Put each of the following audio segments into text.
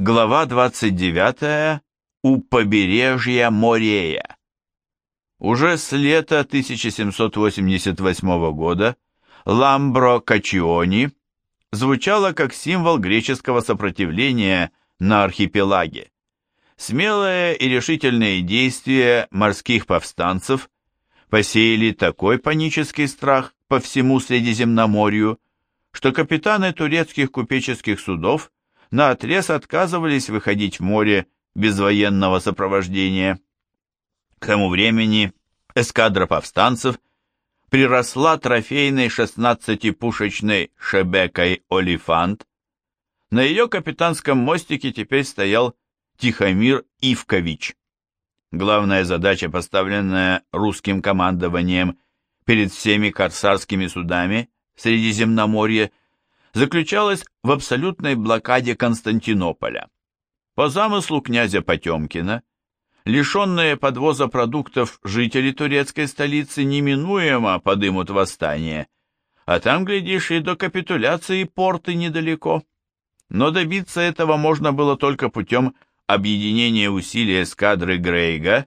Глава 29. У побережья Морея. Уже с лета 1788 года Ламбро Качиони звучало как символ греческого сопротивления на архипелаге. Смелые и решительные действия морских повстанцев посеяли такой панический страх по всему Средиземноморью, что капитаны турецких купеческих судов наотрез отказывались выходить в море без военного сопровождения. К тому времени эскадра повстанцев приросла трофейной 16-пушечной шебекой «Олифант». На ее капитанском мостике теперь стоял Тихомир Ивкович. Главная задача, поставленная русским командованием перед всеми корсарскими судами Средиземноморья, заключалась в абсолютной блокаде Константинополя. По замыслу князя Потемкина, лишенные подвоза продуктов жители турецкой столицы неминуемо подымут восстание, а там, глядишь, и до капитуляции порты недалеко. Но добиться этого можно было только путем объединения усилий эскадры Грейга,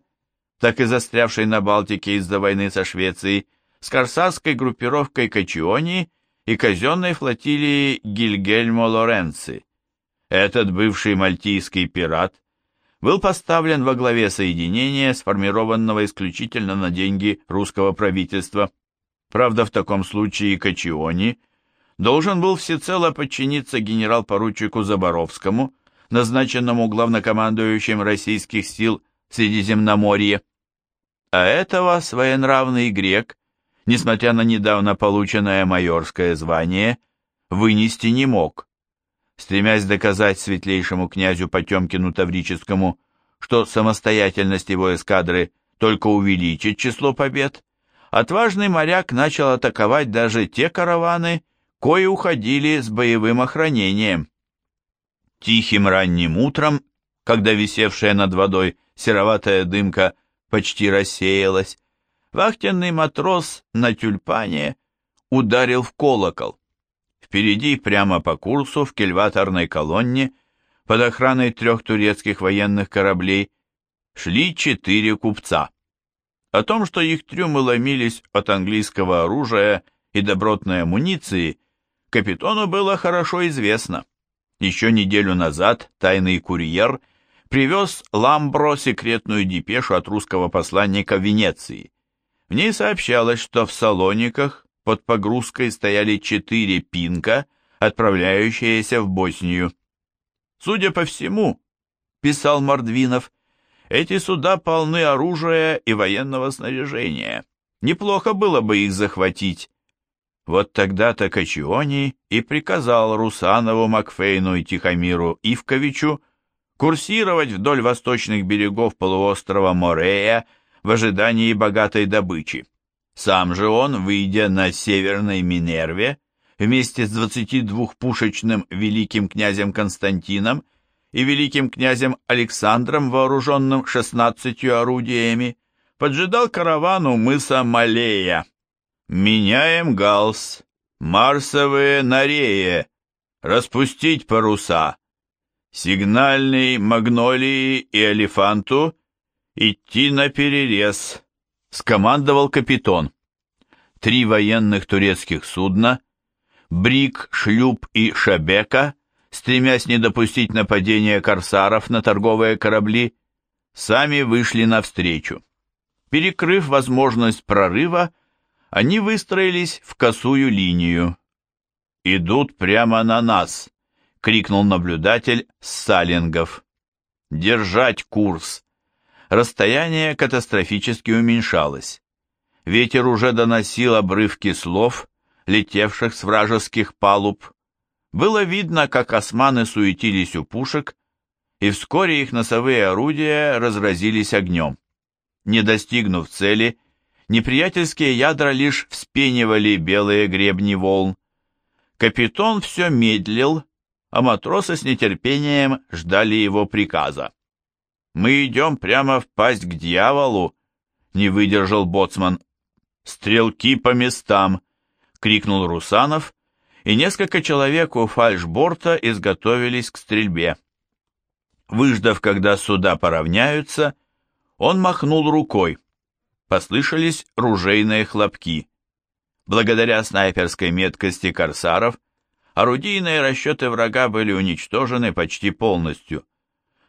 так и застрявшей на Балтике из-за войны со Швецией, с корсарской группировкой Качиони и казенной флотилии Гильгельмо Лоренци. Этот бывший мальтийский пират был поставлен во главе соединения, сформированного исключительно на деньги русского правительства. Правда, в таком случае Качиони должен был всецело подчиниться генерал-поручику Заборовскому, назначенному главнокомандующим российских сил в Средиземноморье. А этого своенравный грек несмотря на недавно полученное майорское звание, вынести не мог. Стремясь доказать светлейшему князю Потемкину Таврическому, что самостоятельность его эскадры только увеличит число побед, отважный моряк начал атаковать даже те караваны, кои уходили с боевым охранением. Тихим ранним утром, когда висевшая над водой сероватая дымка почти рассеялась, Вахтенный матрос на тюльпане ударил в колокол. Впереди, прямо по курсу, в кельваторной колонне, под охраной трех турецких военных кораблей, шли четыре купца. О том, что их трюмы ломились от английского оружия и добротной амуниции, капитану было хорошо известно. Еще неделю назад тайный курьер привез Ламбро секретную депешу от русского посланника в Венеции. В ней сообщалось, что в Салониках под погрузкой стояли четыре пинка, отправляющиеся в Боснию. Судя по всему, писал Мордвинов, эти суда полны оружия и военного снаряжения. Неплохо было бы их захватить. Вот тогда-то Качиони и приказал Русанову, Макфейну и Тихомиру Ивковичу курсировать вдоль восточных берегов полуострова Морея в ожидании богатой добычи. Сам же он, выйдя на северной Минерве, вместе с 22-пушечным великим князем Константином и великим князем Александром, вооруженным 16 орудиями, поджидал караван у мыса Малея. «Меняем галс, марсовые нареи, распустить паруса, сигнальный магнолии и элефанту «Идти на перерез», — скомандовал капитан. Три военных турецких судна, Брик, Шлюп и Шабека, стремясь не допустить нападения корсаров на торговые корабли, сами вышли навстречу. Перекрыв возможность прорыва, они выстроились в косую линию. «Идут прямо на нас!» — крикнул наблюдатель с салингов. «Держать курс!» Расстояние катастрофически уменьшалось. Ветер уже доносил обрывки слов, летевших с вражеских палуб. Было видно, как османы суетились у пушек, и вскоре их носовые орудия разразились огнем. Не достигнув цели, неприятельские ядра лишь вспенивали белые гребни волн. Капитан все медлил, а матросы с нетерпением ждали его приказа. Мы идем прямо в пасть к дьяволу, не выдержал боцман. Стрелки по местам, крикнул Русанов, и несколько человек у фальшборта изготовились к стрельбе. Выждав, когда суда поравняются, он махнул рукой. Послышались ружейные хлопки. Благодаря снайперской меткости корсаров, орудийные расчеты врага были уничтожены почти полностью.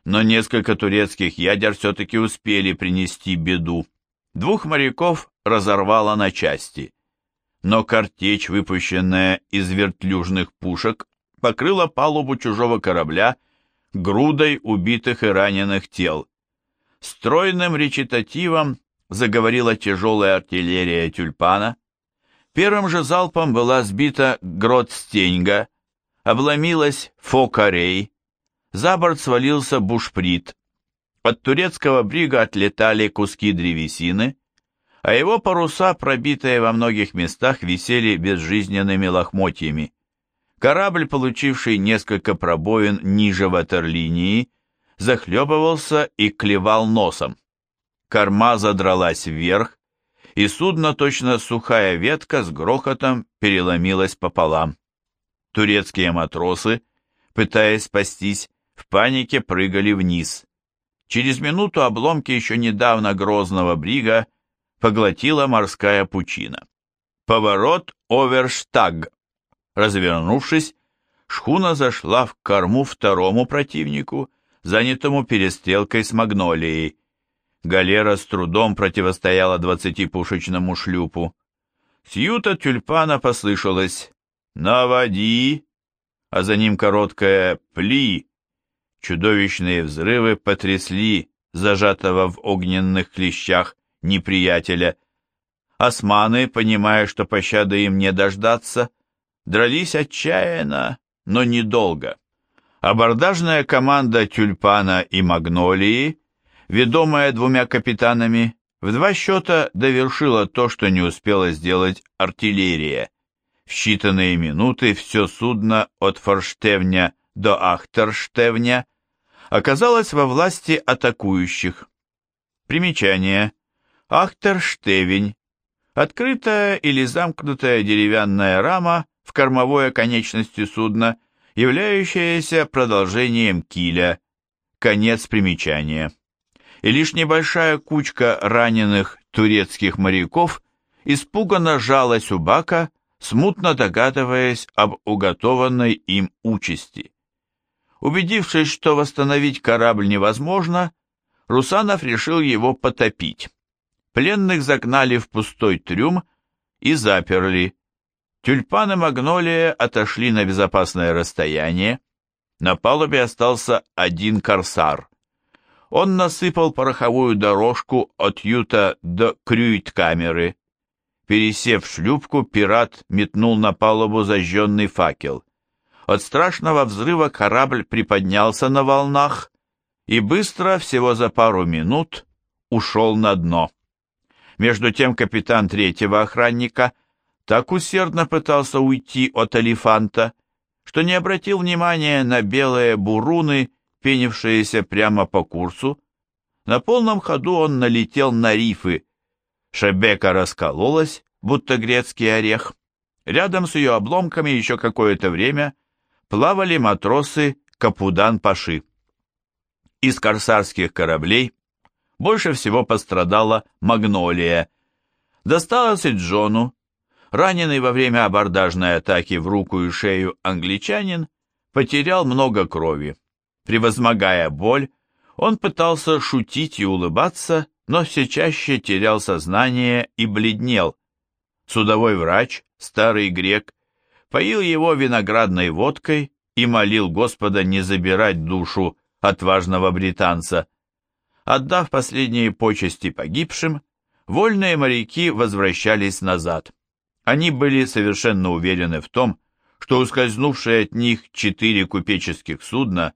Но несколько турецких ядер все-таки успели принести беду. Двух моряков разорвало на части. Но картечь, выпущенная из вертлюжных пушек, покрыла палубу чужого корабля грудой убитых и раненых тел. Стройным речитативом заговорила тяжелая артиллерия тюльпана. Первым же залпом была сбита Гротстеньга, обломилась Фокарей, за борт свалился бушприт. От турецкого брига отлетали куски древесины, а его паруса, пробитые во многих местах, висели безжизненными лохмотьями. Корабль, получивший несколько пробоин ниже ватерлинии, захлебывался и клевал носом. Корма задралась вверх, и судно, точно сухая ветка, с грохотом переломилось пополам. Турецкие матросы, пытаясь спастись, в панике прыгали вниз. Через минуту обломки еще недавно грозного брига поглотила морская пучина. Поворот Оверштаг Развернувшись, шхуна зашла в корму второму противнику, занятому перестрелкой с магнолией. Галера с трудом противостояла двадцатипушечному шлюпу. С юта тюльпана послышалось «Наводи!», а за ним короткое «Пли!». Чудовищные взрывы потрясли зажатого в огненных клещах неприятеля. Османы, понимая, что пощады им не дождаться, — дрались отчаянно, но недолго. Абордажная команда «Тюльпана» и «Магнолии», ведомая двумя капитанами, в два счета довершила то, что не успела сделать артиллерия. В считанные минуты все судно от Форштевня до Ахтерштевня оказалось во власти атакующих. Примечание. Ахтерштевень. Открытая или замкнутая деревянная рама в кормовой оконечности судна, являющаяся продолжением киля, конец примечания. И лишь небольшая кучка раненых турецких моряков испуганно жалась у бака, смутно догадываясь об уготованной им участи. Убедившись, что восстановить корабль невозможно, Русанов решил его потопить. Пленных загнали в пустой трюм и заперли, Тюльпан и магнолия отошли на безопасное расстояние. На палубе остался один корсар. Он насыпал пороховую дорожку от юта до крюйт-камеры. Пересев шлюпку, пират метнул на палубу зажженный факел. От страшного взрыва корабль приподнялся на волнах и быстро, всего за пару минут, ушел на дно. Между тем капитан третьего охранника так усердно пытался уйти от элефанта, что не обратил внимания на белые буруны, пенившиеся прямо по курсу. На полном ходу он налетел на рифы. Шебека раскололась, будто грецкий орех. Рядом с ее обломками еще какое-то время плавали матросы Капудан-Паши. Из корсарских кораблей больше всего пострадала Магнолия. Досталось и Джону, Раненый во время абордажной атаки в руку и шею англичанин потерял много крови. Превозмогая боль, он пытался шутить и улыбаться, но все чаще терял сознание и бледнел. Судовой врач, старый грек, поил его виноградной водкой и молил Господа не забирать душу отважного британца. Отдав последние почести погибшим, вольные моряки возвращались назад. Они были совершенно уверены в том, что ускользнувшие от них четыре купеческих судна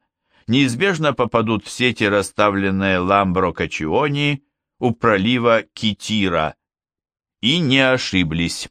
неизбежно попадут в сети, расставленные Ламбро-Качиони у пролива Китира, и не ошиблись.